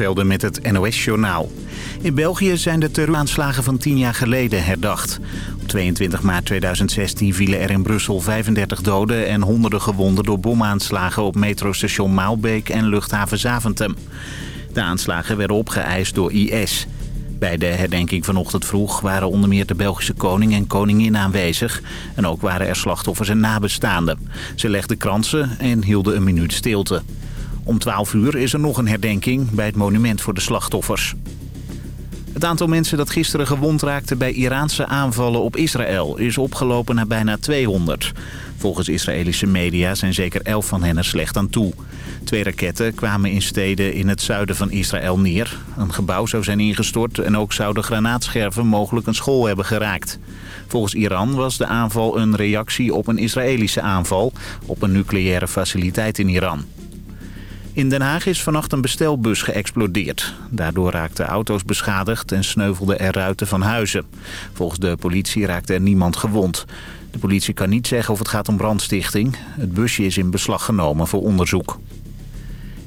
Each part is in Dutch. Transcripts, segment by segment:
Velden met het NOS-journaal. In België zijn de terreuraanslagen van tien jaar geleden herdacht. Op 22 maart 2016 vielen er in Brussel 35 doden en honderden gewonden... door bomaanslagen op metrostation Maalbeek en luchthaven Zaventem. De aanslagen werden opgeëist door IS. Bij de herdenking vanochtend vroeg waren onder meer de Belgische koning en koningin aanwezig. En ook waren er slachtoffers en nabestaanden. Ze legden kransen en hielden een minuut stilte. Om 12 uur is er nog een herdenking bij het monument voor de slachtoffers. Het aantal mensen dat gisteren gewond raakte bij Iraanse aanvallen op Israël is opgelopen naar bijna 200. Volgens Israëlische media zijn zeker 11 van hen er slecht aan toe. Twee raketten kwamen in steden in het zuiden van Israël neer. Een gebouw zou zijn ingestort en ook zouden granaatscherven mogelijk een school hebben geraakt. Volgens Iran was de aanval een reactie op een Israëlische aanval op een nucleaire faciliteit in Iran. In Den Haag is vannacht een bestelbus geëxplodeerd. Daardoor raakten auto's beschadigd en sneuvelden er ruiten van huizen. Volgens de politie raakte er niemand gewond. De politie kan niet zeggen of het gaat om brandstichting. Het busje is in beslag genomen voor onderzoek.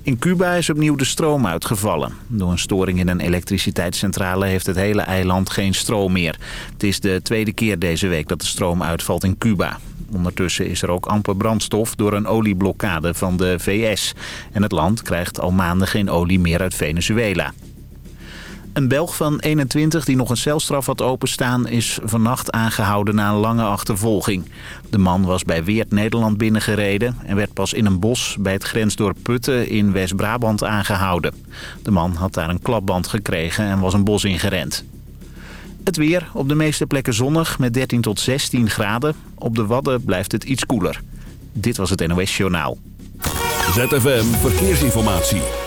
In Cuba is opnieuw de stroom uitgevallen. Door een storing in een elektriciteitscentrale heeft het hele eiland geen stroom meer. Het is de tweede keer deze week dat de stroom uitvalt in Cuba. Ondertussen is er ook amper brandstof door een olieblokkade van de VS. En het land krijgt al maanden geen olie meer uit Venezuela. Een Belg van 21 die nog een celstraf had openstaan... is vannacht aangehouden na een lange achtervolging. De man was bij Weert Nederland binnengereden... en werd pas in een bos bij het grensdorp Putten in West-Brabant aangehouden. De man had daar een klapband gekregen en was een bos ingerend. Het weer, op de meeste plekken zonnig met 13 tot 16 graden. Op de Wadden blijft het iets koeler. Dit was het NOS Journaal. ZFM Verkeersinformatie.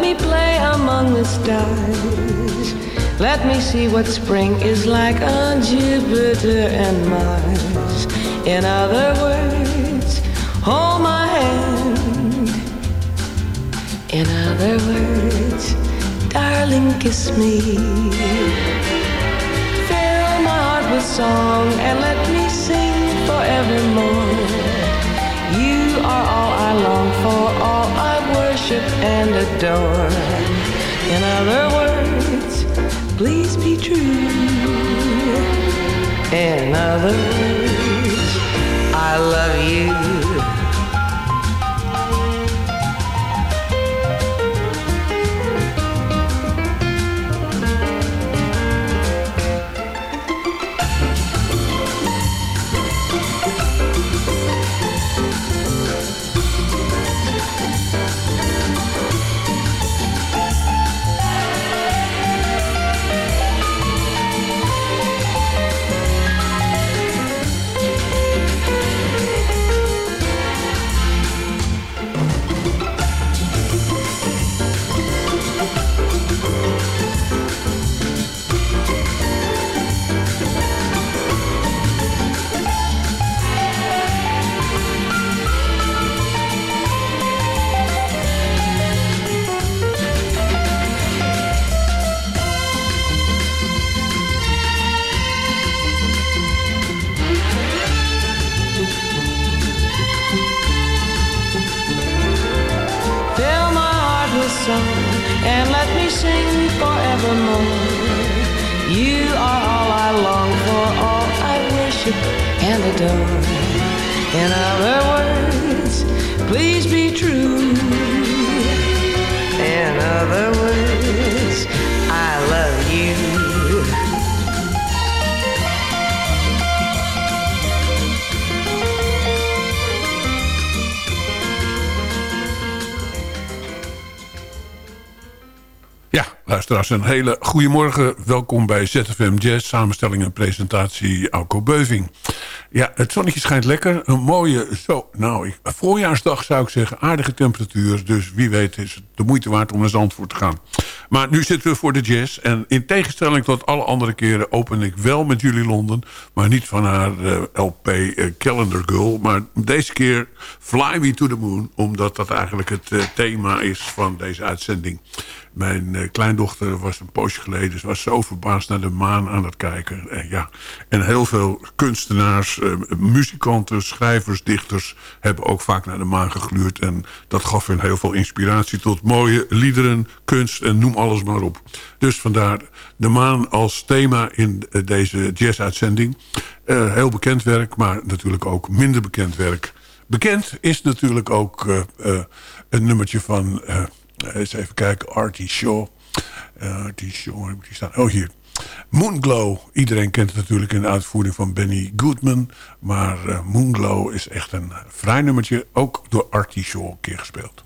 Let me play among the stars. Let me see what spring is like on Jupiter and Mars. In other words, hold my hand. In other words, darling, kiss me. Fill my heart with song and let me sing forevermore. You are all I long for, worship and adore. In other words, please be true. In other words, I love you. Een hele goede morgen. Welkom bij ZFM Jazz, samenstelling en presentatie Alco Beuving. Ja, het zonnetje schijnt lekker. Een mooie, zo, nou, voorjaarsdag zou ik zeggen. Aardige temperatuur, dus wie weet is het de moeite waard om naar Zandvoort te gaan. Maar nu zitten we voor de jazz. En in tegenstelling tot alle andere keren open ik wel met jullie Londen. Maar niet van haar eh, LP eh, Calendar Girl. Maar deze keer Fly Me to the Moon. Omdat dat eigenlijk het eh, thema is van deze uitzending. Mijn eh, kleindochter was een poosje geleden. Ze was zo verbaasd naar de maan aan het kijken. En, ja, en heel veel kunstenaars, eh, muzikanten, schrijvers, dichters... hebben ook vaak naar de maan gegluurd. En dat gaf hen heel veel inspiratie tot mooie liederen, kunst en noem alles maar op. Dus vandaar de maan als thema in eh, deze jazz-uitzending. Heel bekend werk, maar natuurlijk ook minder bekend werk. Bekend is natuurlijk ook eh, een nummertje van... eh, eens even kijken, Artie Shaw. Eh, Artie Shaw, heb ik die staan? Oh, hier. Moonglow. Iedereen kent het natuurlijk in de uitvoering van Benny Goodman. Maar eh, Moonglow is echt een vrij nummertje. Ook door Artie Shaw een keer gespeeld.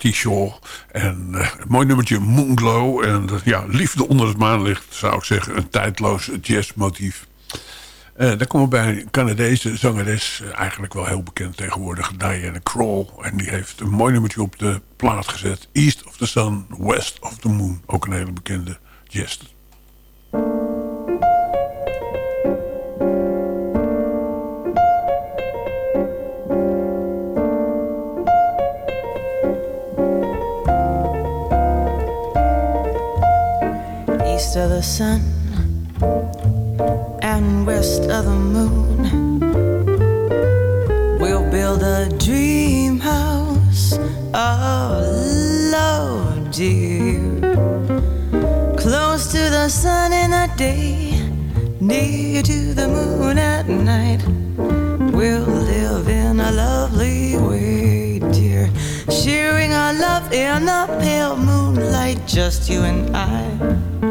Artie Shaw. En uh, mooi nummertje Moonglow. En uh, ja, liefde onder het maanlicht zou ik zeggen. Een tijdloos jazzmotief. Uh, dan komen we bij een Canadese zangeres. eigenlijk wel heel bekend tegenwoordig. Diana Krall. En die heeft een mooi nummertje op de plaat gezet. East of the Sun, West of the Moon. Ook een hele bekende jazz. The sun and west of the moon. We'll build a dream house of love, dear. Close to the sun in the day, near to the moon at night. We'll live in a lovely way, dear. Sharing our love in the pale moonlight, just you and I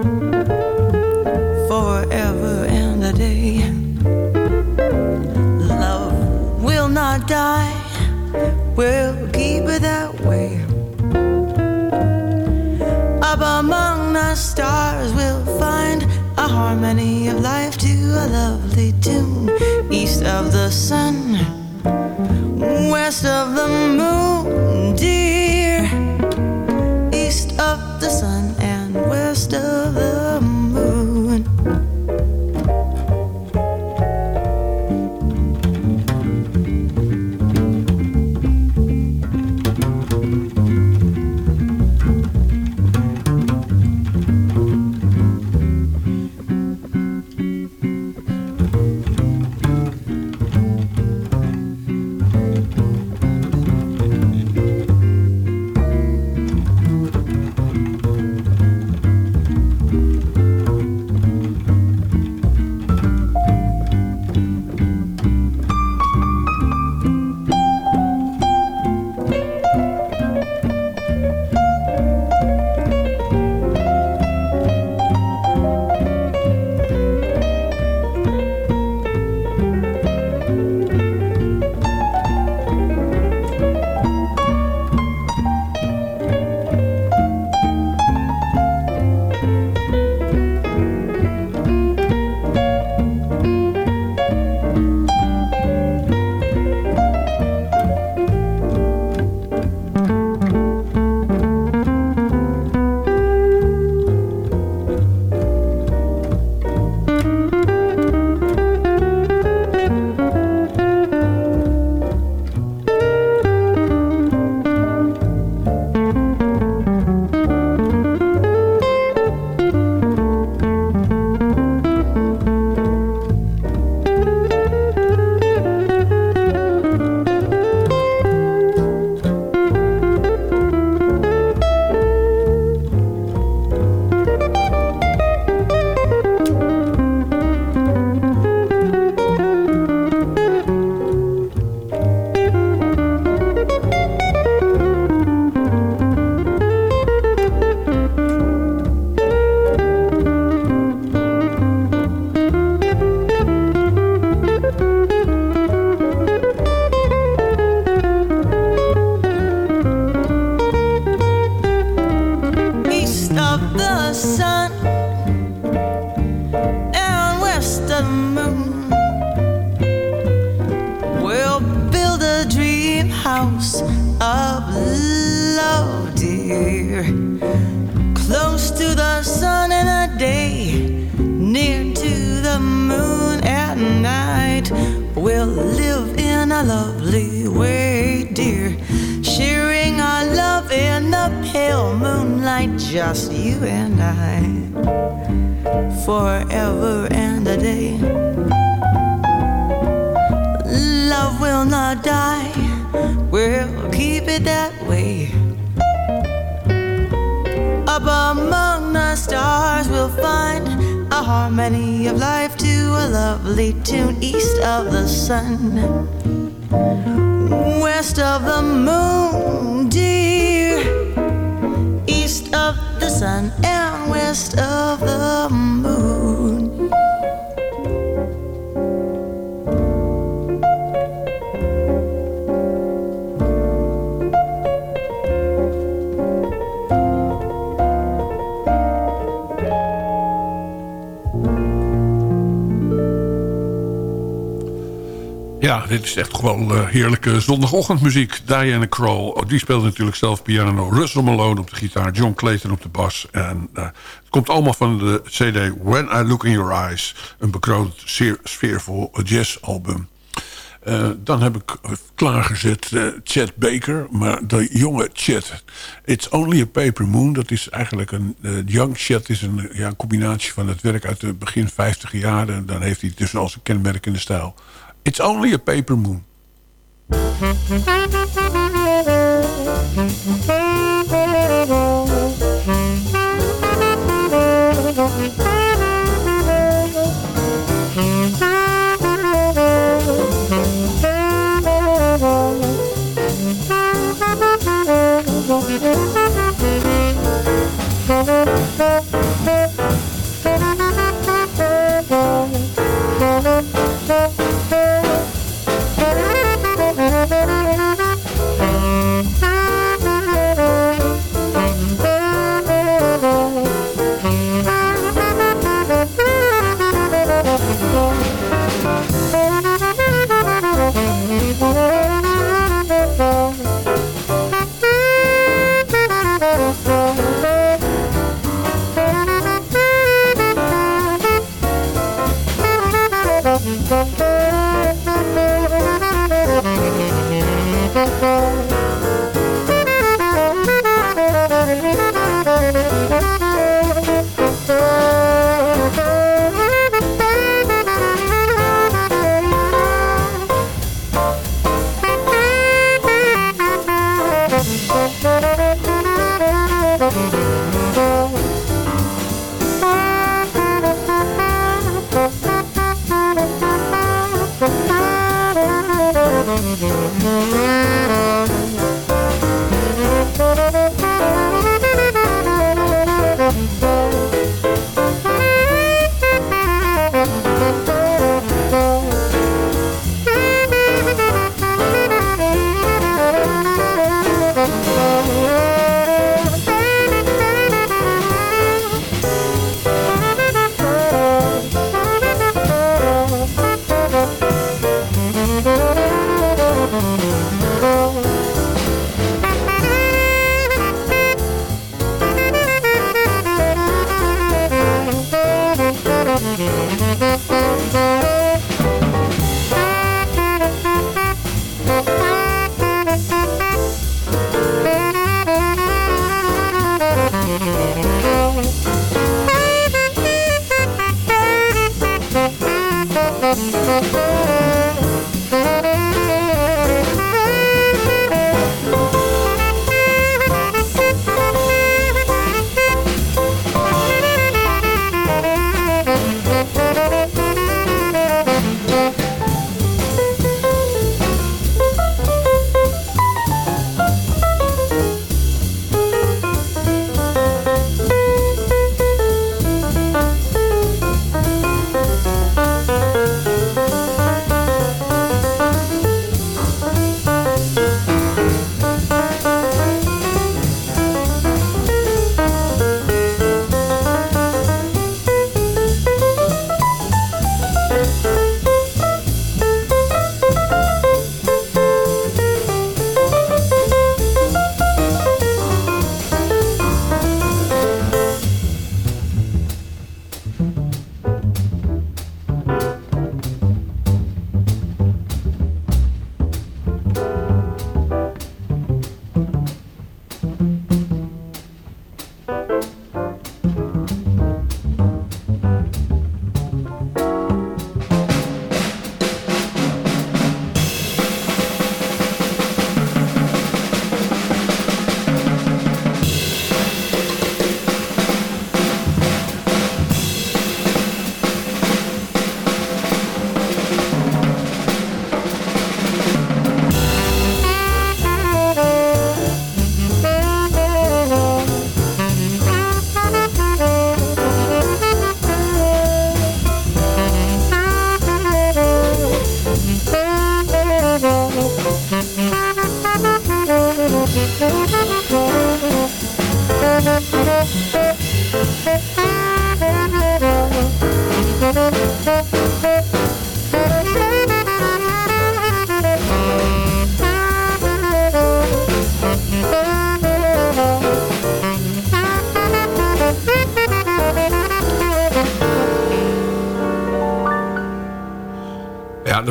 forever and a day. Love will not die, we'll keep it that way. Up among the stars, we'll find a harmony of life to a lovely tune. East of the sun, west of the moon, Ja, dit is echt gewoon uh, heerlijke zondagochtendmuziek. Diana Kroll, oh, die speelt natuurlijk zelf piano. Russell Malone op de gitaar, John Clayton op de bas. En uh, het komt allemaal van de cd When I Look in Your Eyes. Een bekroond, zeer sfeervol jazzalbum. Uh, dan heb ik klaargezet Chet Baker. Maar de jonge Chet. It's Only a Paper Moon. Dat is eigenlijk een... Young Chet is een, ja, combinatie van het werk uit de begin 50 jaren. Dan heeft hij dus als een kenmerkende stijl. It's Only a Paper Moon.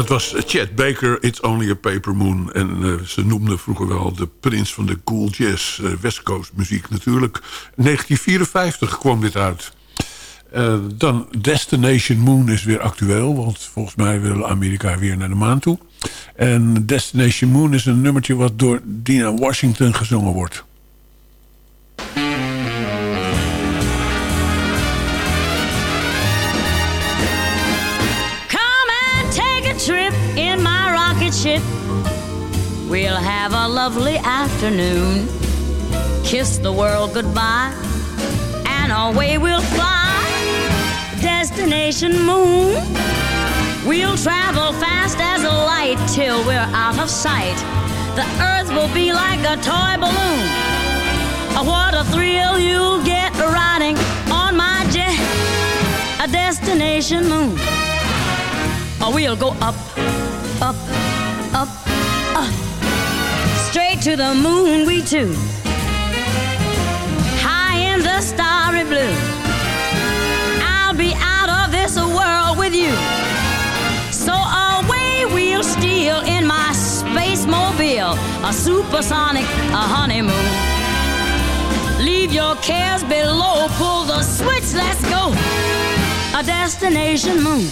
Dat was Chet Baker, It's Only a Paper Moon. En uh, ze noemden vroeger wel de prins van de cool jazz. Uh, West Coast muziek natuurlijk. 1954 kwam dit uit. Uh, dan Destination Moon is weer actueel. Want volgens mij wil Amerika weer naar de maan toe. En Destination Moon is een nummertje wat door Dina Washington gezongen wordt. Ship. We'll have a lovely afternoon. Kiss the world goodbye, and away we'll fly. Destination moon. We'll travel fast as a light till we're out of sight. The earth will be like a toy balloon. What a thrill you'll get riding on my jet. A destination moon. Oh, we'll go up, up up, straight to the moon we two. High in the starry blue. I'll be out of this world with you. So away we'll steal in my space mobile, a supersonic, a honeymoon. Leave your cares below, pull the switch, let's go. A destination moon.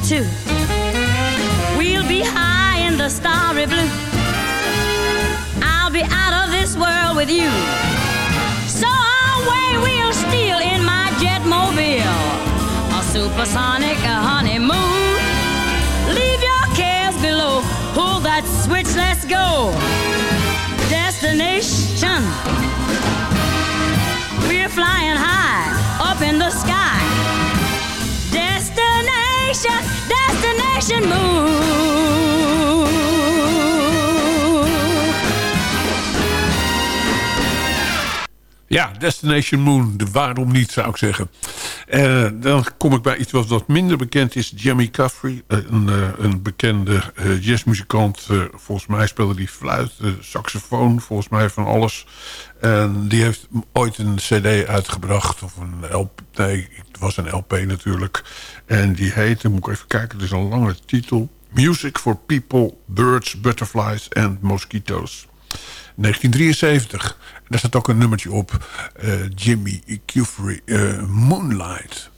Too. We'll be high in the starry blue. I'll be out of this world with you. So away we'll steal in my jet mobile. A supersonic honeymoon. Leave your cares below. Pull that switch, let's go. Destination. We're flying high up in the sky. Destination destination move. Ja, Destination Moon. Waarom niet, zou ik zeggen. Uh, dan kom ik bij iets wat wat minder bekend is. Jimmy Caffrey, eh, een, uh, een bekende jazzmuzikant. volgens mij speelde die fluit, saxofoon, volgens mij van alles. En die heeft ooit een cd uitgebracht. Of een LP, nee, het was een LP natuurlijk. En die heette, moet ik even kijken, het is een lange titel. Music for People, Birds, Butterflies and Mosquitoes. 1973. En daar staat ook een nummertje op. Uh, Jimmy Cufrey, uh, Moonlight.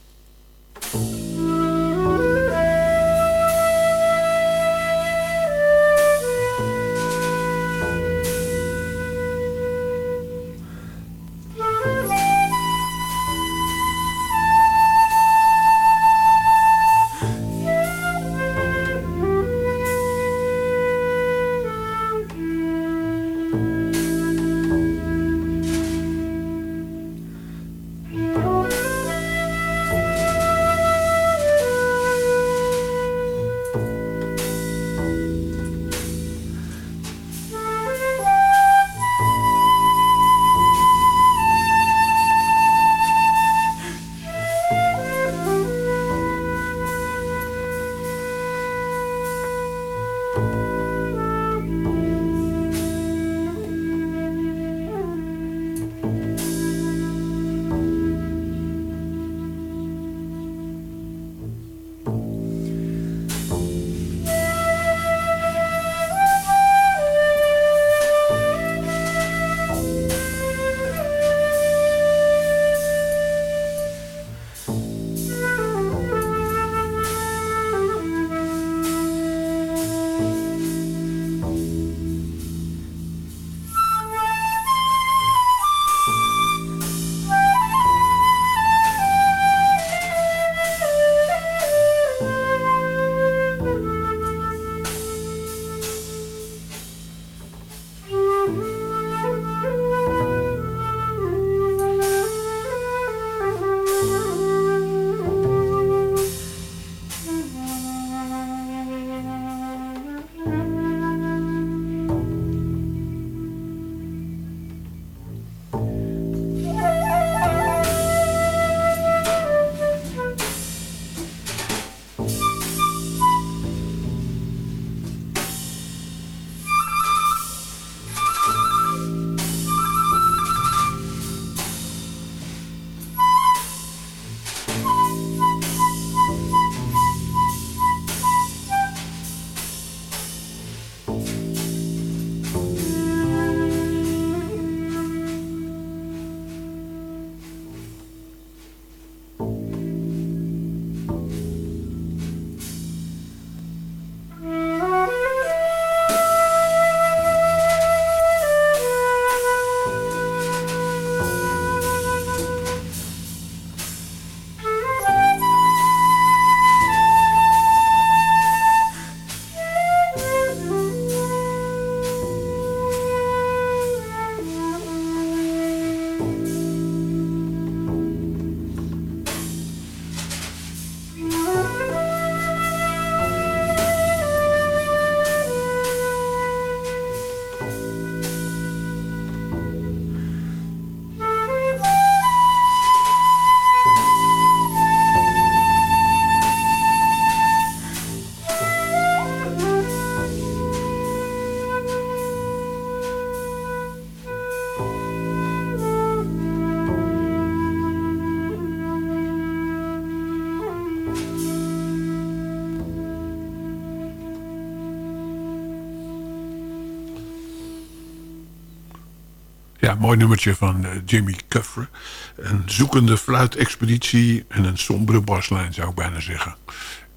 Mooi nummertje van uh, Jimmy Cuffre. Een zoekende fluitexpeditie en een sombere baslijn zou ik bijna zeggen.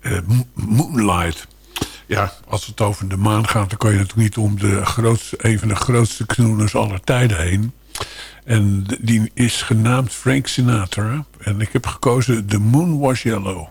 Uh, Moonlight. Ja, als het over de maan gaat, dan kan je natuurlijk niet om de grootste, een van de grootste knoeners aller tijden heen. En die is genaamd Frank Sinatra. En ik heb gekozen The Moon Was Yellow.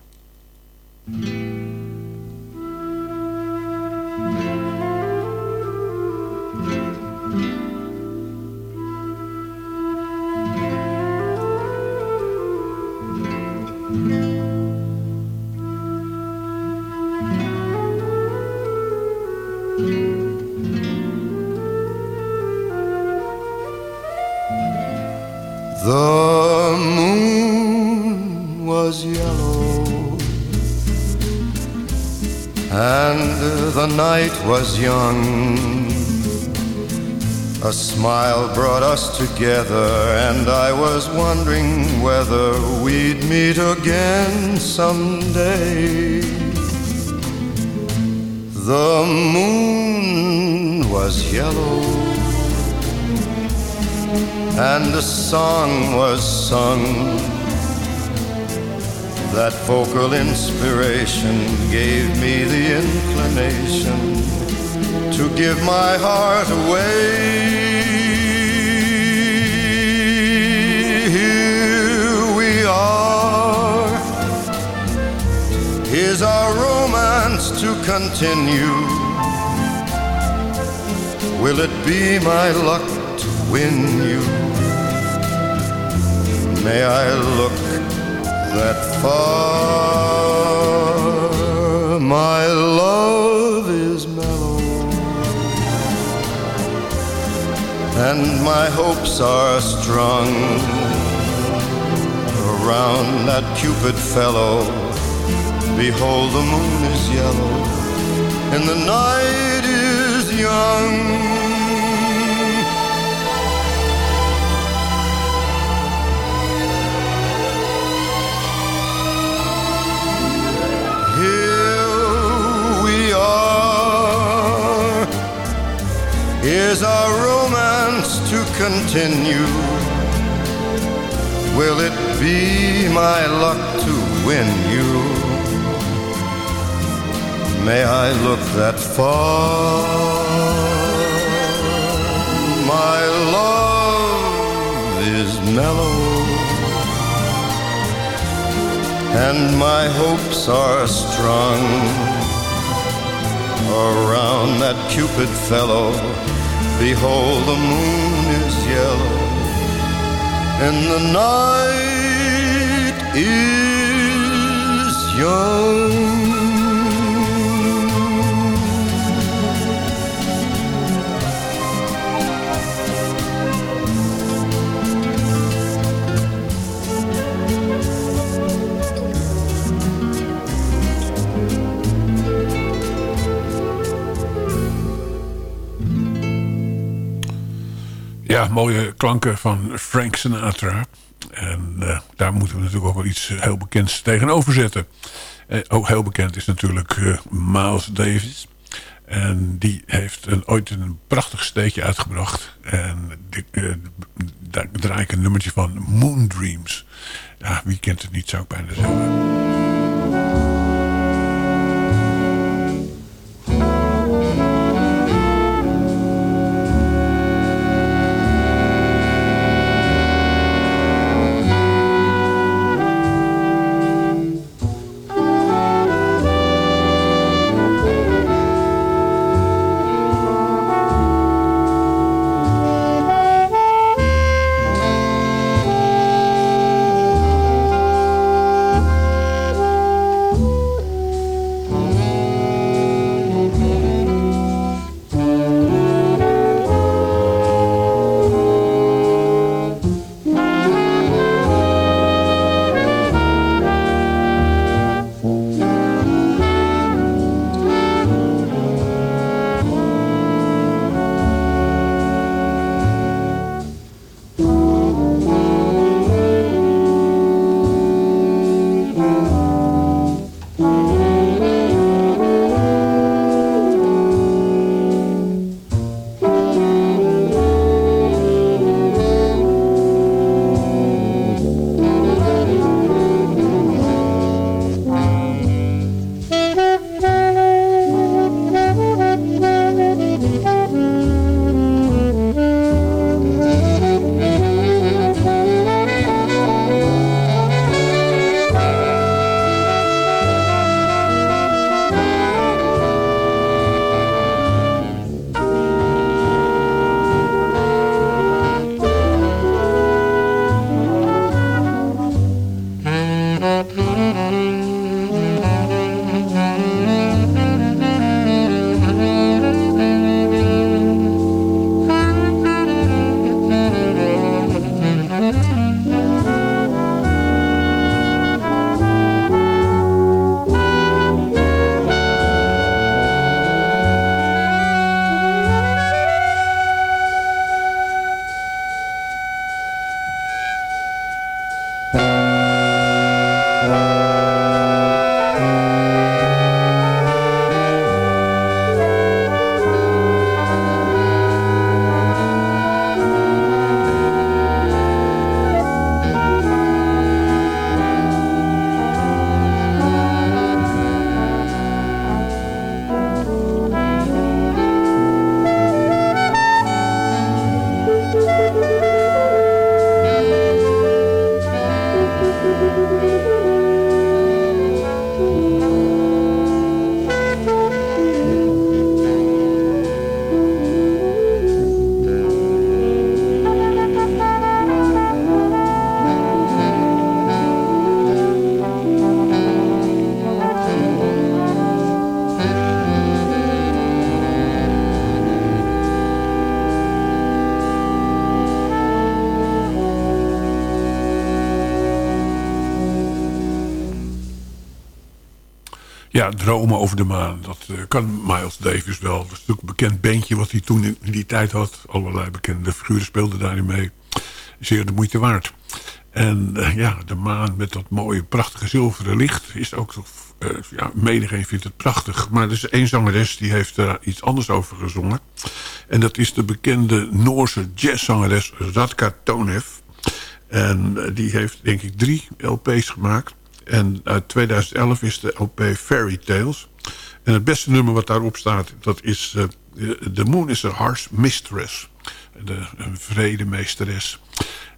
The moon was yellow and the night was young. A smile brought us together, and I was wondering whether we'd meet again someday. The moon was yellow and a song was sung. That vocal inspiration gave me the inclination to give my heart away. Here we are. Is our romance to continue? Will it be my luck to win you? May I look that far? My love is mellow, and my hopes are strung around that Cupid fellow. Behold, the moon is yellow, and the night is young. Is our romance to continue? Will it be my luck to win you? May I look that far? My love is mellow, and my hopes are strung around that Cupid fellow. Behold, the moon is yellow, and the night is young. Ja, mooie klanken van Frank Sinatra. En uh, daar moeten we natuurlijk ook wel iets heel bekends tegenover zetten. Uh, ook heel bekend is natuurlijk Miles Davis. En die heeft een, ooit een prachtig steekje uitgebracht. En daar draai ik een nummertje van Moon Dreams. Wie kent het niet, zou ik bijna zeggen. Dromen over de maan. Dat uh, kan Miles Davis wel. Dat is natuurlijk een bekend bandje wat hij toen in, die tijd had. Allerlei bekende figuren speelden daarin mee. Zeer de moeite waard. En uh, ja, de maan met dat mooie, prachtige zilveren licht... is ook toch... Uh, ja, menigeen vindt het prachtig. Maar er is één zangeres die heeft daar iets anders over gezongen. En dat is de bekende Noorse jazzzangeres Radka Tonev. En die heeft denk ik drie LP's gemaakt... En uit 2011 is de LP Fairy Tales. En het beste nummer wat daarop staat, dat is... Uh, The Moon is a Harsh Mistress. De, een vredemeesteres.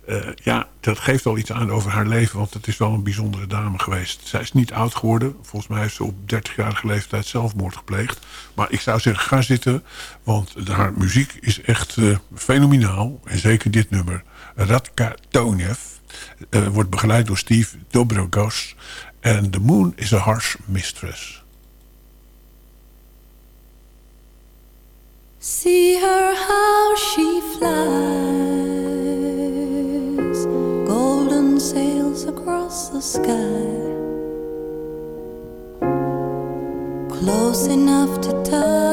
Uh, ja, dat geeft al iets aan over haar leven. Want het is wel een bijzondere dame geweest. Zij is niet oud geworden. Volgens mij heeft ze op 30-jarige leeftijd zelfmoord gepleegd. Maar ik zou zeggen, ga zitten. Want haar muziek is echt uh, fenomenaal. En zeker dit nummer. Radka Tonev. Uh, wordt begeleid door Steve Dobrogos. En The Moon is a Harsh Mistress. See her how she flies Golden sails across the sky Close enough to touch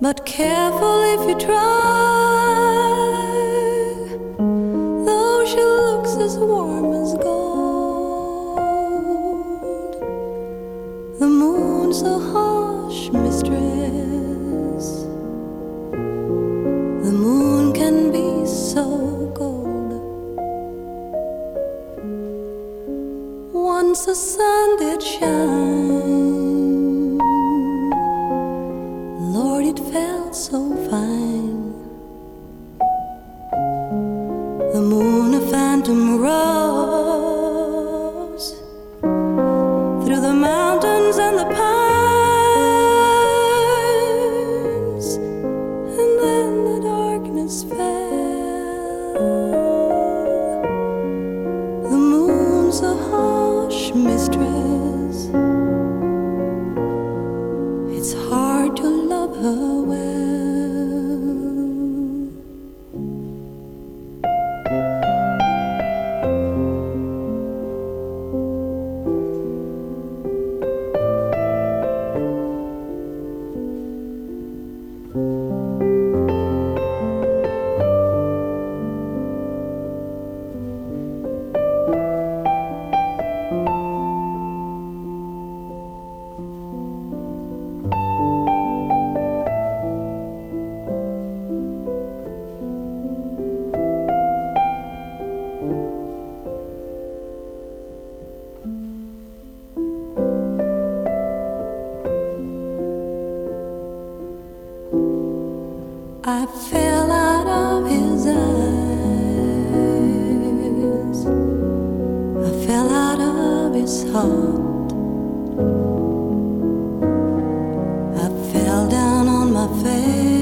but careful if you try. Fell out of his eyes. I fell out of his heart. I fell down on my face.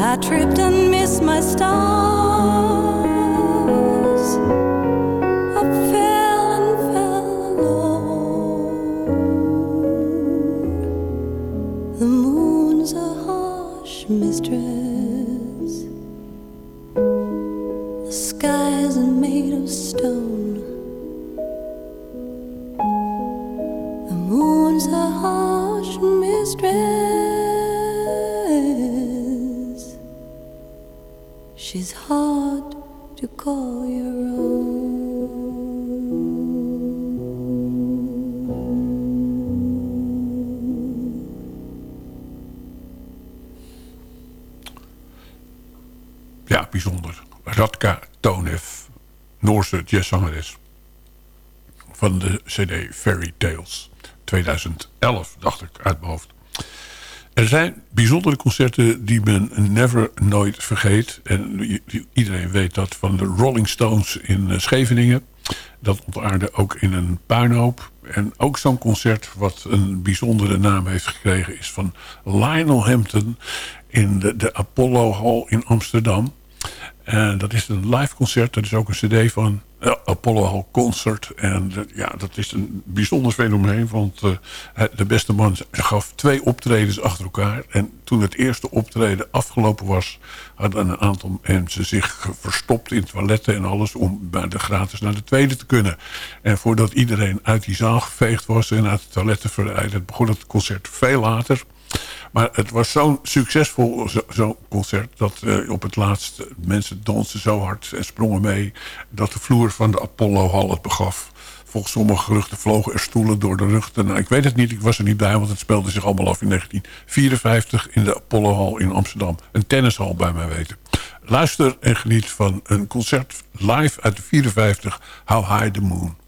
I tripped and missed my stars. Jazzzangeres. Van de cd Fairy Tales. 2011, dacht ik, uit mijn hoofd. Er zijn bijzondere concerten die men never nooit vergeet. En iedereen weet dat van de Rolling Stones in eh, Scheveningen. Dat ontaarde ook in een puinhoop. En ook zo'n concert wat een bijzondere naam heeft gekregen... is van Lionel Hampton in de, de Apollo Hall in Amsterdam. En dat is een live concert. Dat is ook een cd van eh, Apollo Hall Concert. En ja, dat is een bijzonder fenomeen. Want eh, de beste man gaf twee optredens achter elkaar. En toen het eerste optreden afgelopen was... hadden een aantal mensen zich verstopt in toiletten en alles... om bij de gratis naar de tweede te kunnen. En voordat iedereen uit die zaal geveegd was... en uit de toiletten verwijderd... begon het concert veel later... Maar het was zo'n succesvol zo- concert... dat eh, op het laatst eh, mensen dansten zo hard en sprongen mee... dat de vloer van de Apollo Hall het begaf. Volgens sommige geruchten vlogen er stoelen door de lucht. Nou, ik weet het niet, ik was er niet bij... want het speelde zich allemaal af in 1954... in de Apollo Hall in Amsterdam. Een tennishal bij mij weten. Luister en geniet van een concert live uit de 54... How High the Moon.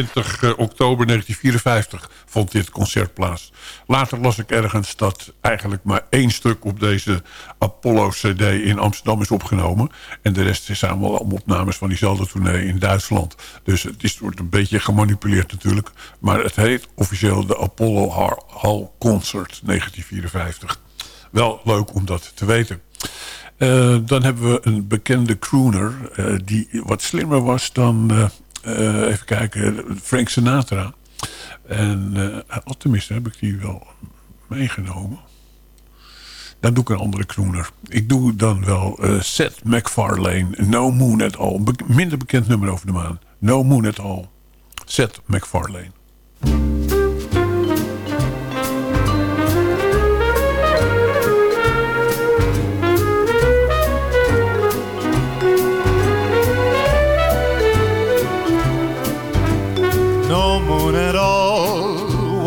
28 eh, oktober 1954 vond dit concert plaats. Later las ik ergens dat eigenlijk maar één stuk op deze Apollo-cd in Amsterdam is opgenomen. En de rest is allemaal opnames van diezelfde tournee in Duitsland. Dus het is, wordt een beetje gemanipuleerd natuurlijk. Maar het heet officieel de Apollo Hall Concert 1954. Wel leuk om dat te weten. Uh, dan hebben we een bekende crooner... Uh, die wat slimmer was dan, even kijken, Frank Sinatra. En tenminste heb ik die wel meegenomen. Dan doe ik een andere crooner. Ik doe dan wel Seth MacFarlane, No Moon at All. Minder bekend nummer over de maan. No Moon at All. Seth MacFarlane.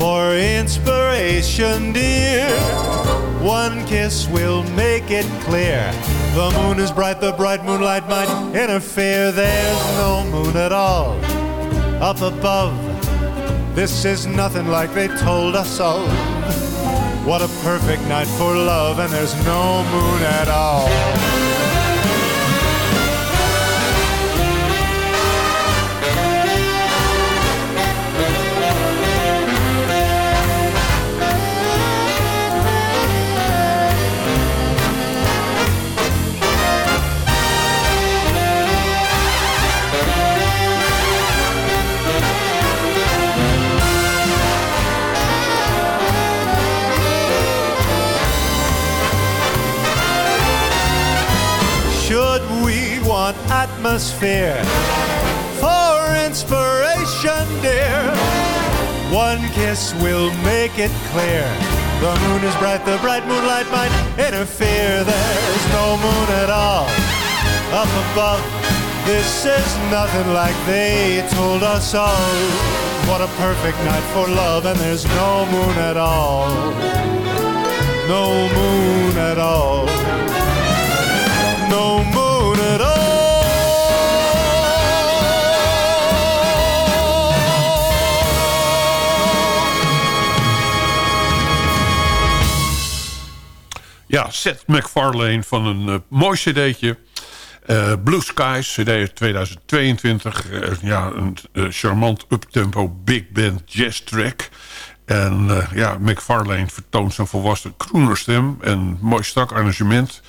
For inspiration, dear. One kiss will make it clear. The moon is bright, the bright moonlight might interfere. There's no moon at all up above. This is nothing like they told us of. What a perfect night for love, and there's no moon at all. Atmosphere for inspiration, dear. One kiss will make it clear. The moon is bright, the bright moonlight might interfere. There's no moon at all up above. This is nothing like they told us all. What a perfect night for love, and there's no moon at all. No moon at all. Ja, Seth MacFarlane van een uh, mooi cd'tje. Uh, Blue Skies, cd 2022. Uh, ja, een charmant uptempo big band jazz track. En ja, McFarlane vertoont zijn volwassen croonerstem. En mooi strak arrangement.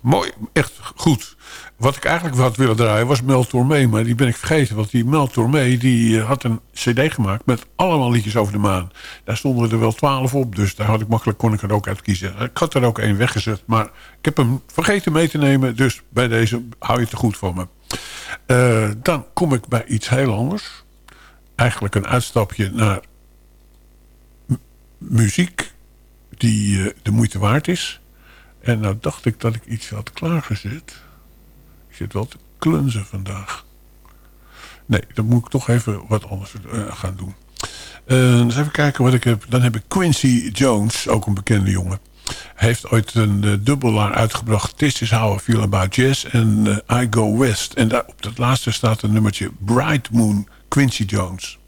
mooi, echt goed. Wat ik eigenlijk had willen draaien was Mel Tormé. Maar die ben ik vergeten. Want die Mel Tormé die had een cd gemaakt met allemaal liedjes over de maan. Daar stonden er wel twaalf op. Dus daar had ik makkelijk kon ik er ook uit kiezen. Ik had er ook één weggezet. Maar ik heb hem vergeten mee te nemen. Dus bij deze hou je het goed van me. Uh, dan kom ik bij iets heel anders. Eigenlijk een uitstapje naar muziek die uh, de moeite waard is. En nou dacht ik dat ik iets had klaargezet zit wel te klunzen vandaag. Nee, dan moet ik toch even wat anders uh, gaan doen. Uh, eens even kijken wat ik heb. Dan heb ik Quincy Jones, ook een bekende jongen. Hij heeft ooit een uh, dubbelaar uitgebracht. This is how I feel about jazz. En I go west. En daar, op dat laatste staat een nummertje Bright Moon Quincy Jones.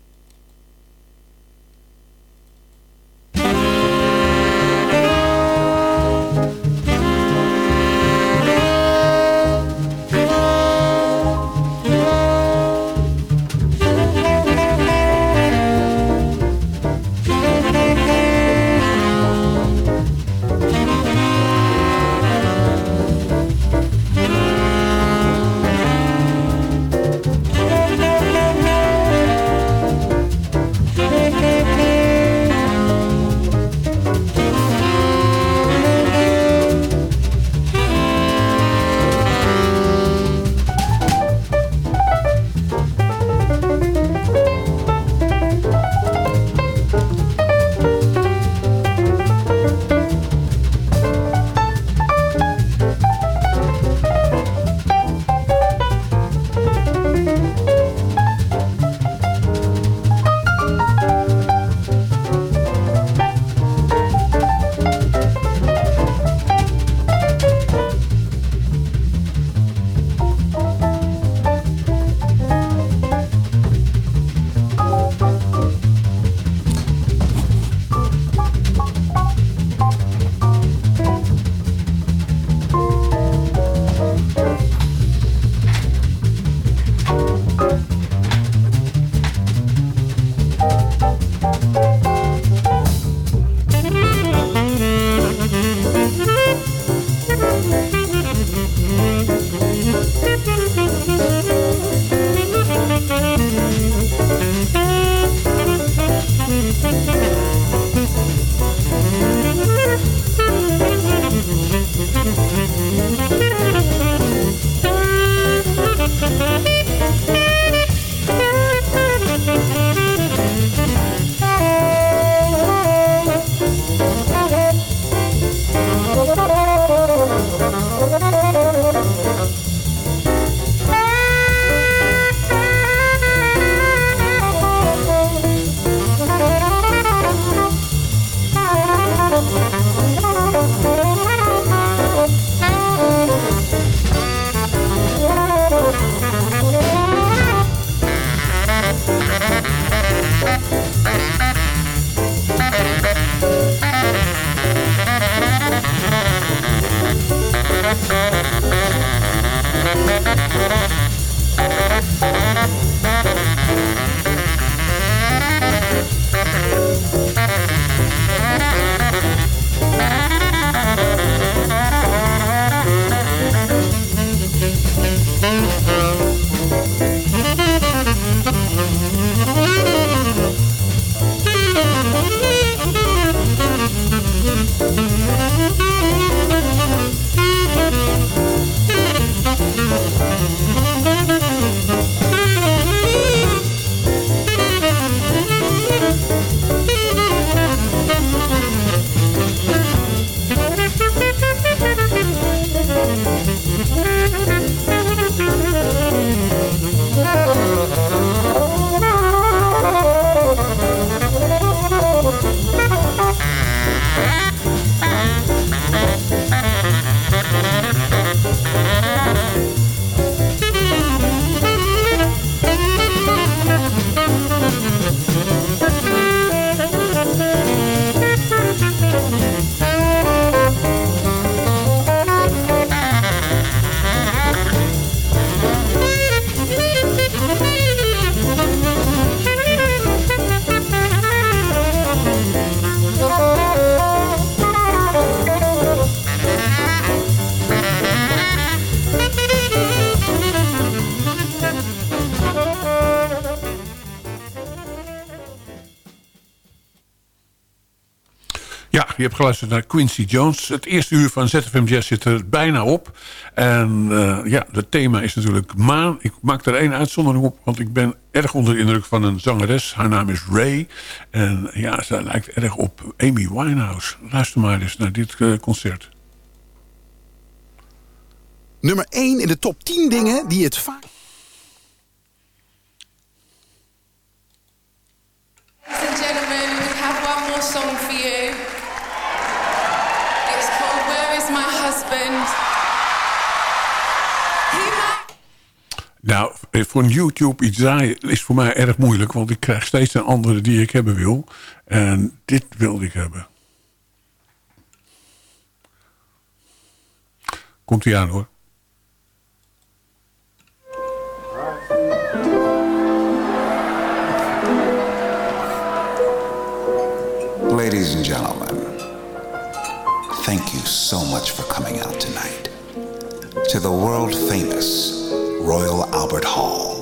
Je hebt geluisterd naar Quincy Jones. Het eerste uur van ZFM Jazz zit er bijna op. En uh, ja, het thema is natuurlijk maan. Ik maak er één uitzondering op, want ik ben erg onder de indruk van een zangeres. Haar naam is Ray. En ja, ze lijkt erg op Amy Winehouse. Luister maar eens naar dit uh, concert. Nummer 1 in de top 10 dingen die het vaak... Ladies Nou, voor YouTube iets draaien is voor mij erg moeilijk. Want ik krijg steeds een andere die ik hebben wil. En dit wilde ik hebben. Komt ie aan hoor. Ladies and gentlemen, thank you so much for coming out tonight to the world famous Royal Albert Hall.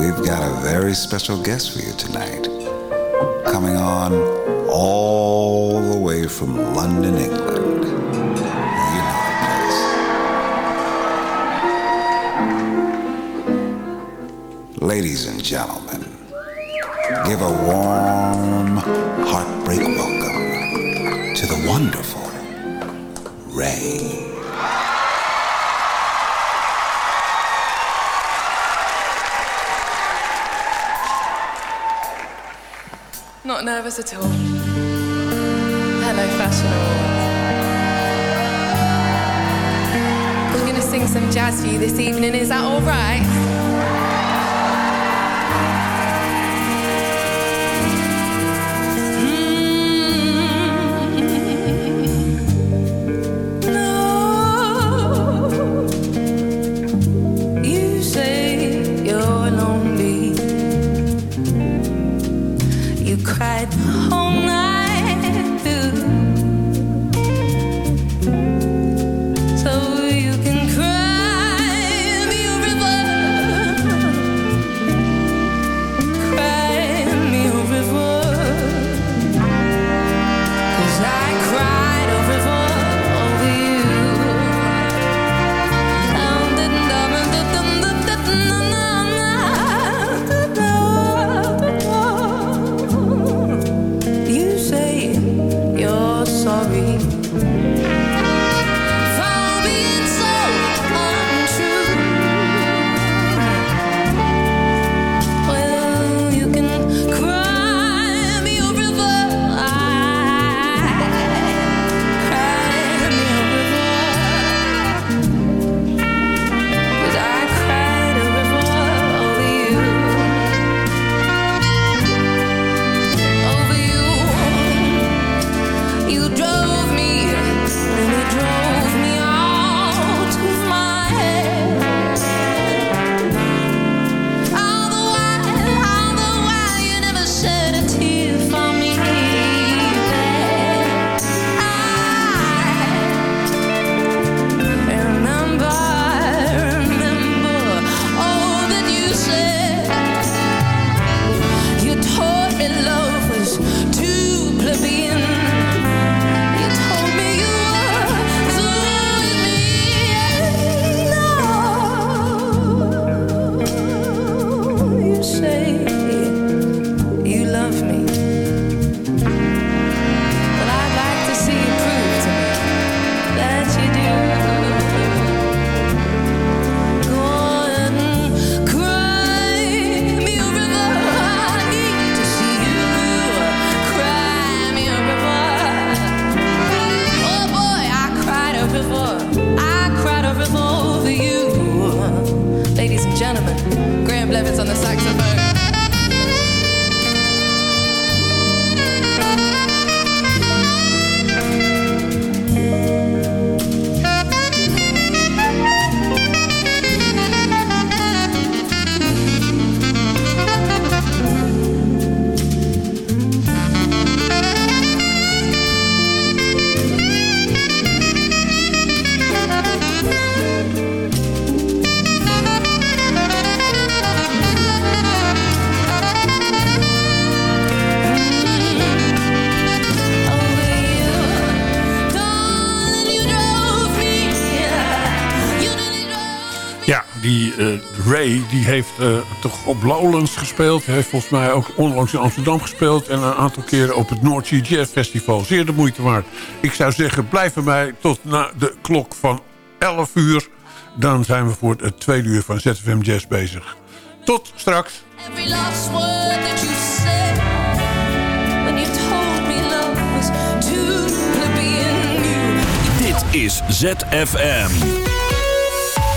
We've got a very special guest for you tonight, coming on all the way from London, England. Ladies and gentlemen, give a warm, heartbreak welcome to the wonderful Ray. Not nervous at all. Hello, Fashion Awards. We're going to sing some jazz for you this evening. Is that all heeft eh, toch op Lowlands gespeeld. Hij heeft volgens mij ook onlangs in Amsterdam gespeeld... en een aantal keren op het North Sea Jazz Festival. Zeer de moeite waard. Ik zou zeggen, blijf bij mij tot na de klok van 11 uur. Dan zijn we voor het tweede uur van ZFM Jazz bezig. Tot straks. Every last word that you said when you told me love was too to be in you. Dit is ZFM.